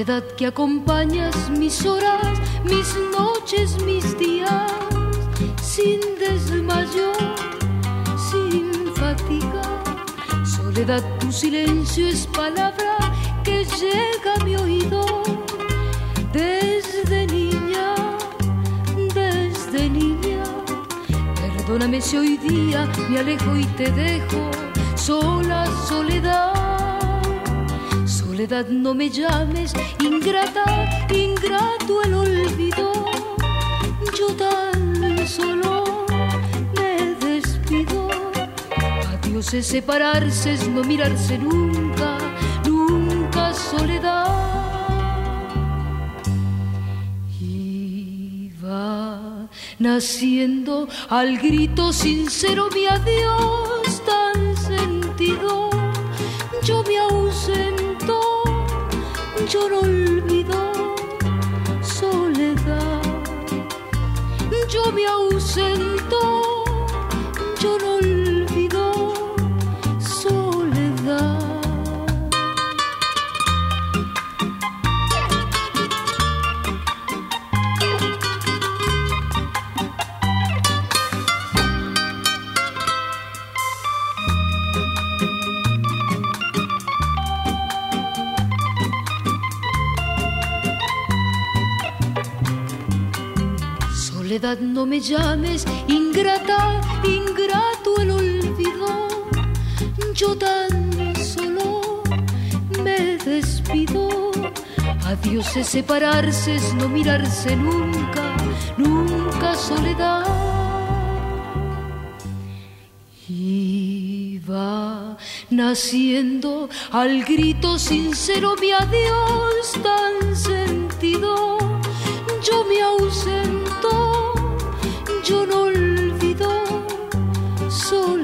soledad que acompañas mis horas, mis noches, mis días, sin desmayo, sin fatiga. Soledad, tu silencio es palabra que llega a mi oído desde niña, desde niña. Perdóname si hoy día me alejo y te dejo sola, soledad. Soledad, no me llames ingrata, ingrato el olvido. Yo tan solo me despido. Adiós es separarse, es no mirarse nunca, nunca soledad. Y va naciendo al grito sincero mi adiós tan sentido lloro olvidó soledad. Yo me Piedad, no me llames ingrata, ingrato el olvido. Yo tan solo me despido. Adiós es separarse, es no mirarse nunca, nunca soledad. Y va naciendo al grito sincero mi adiós tan sentido so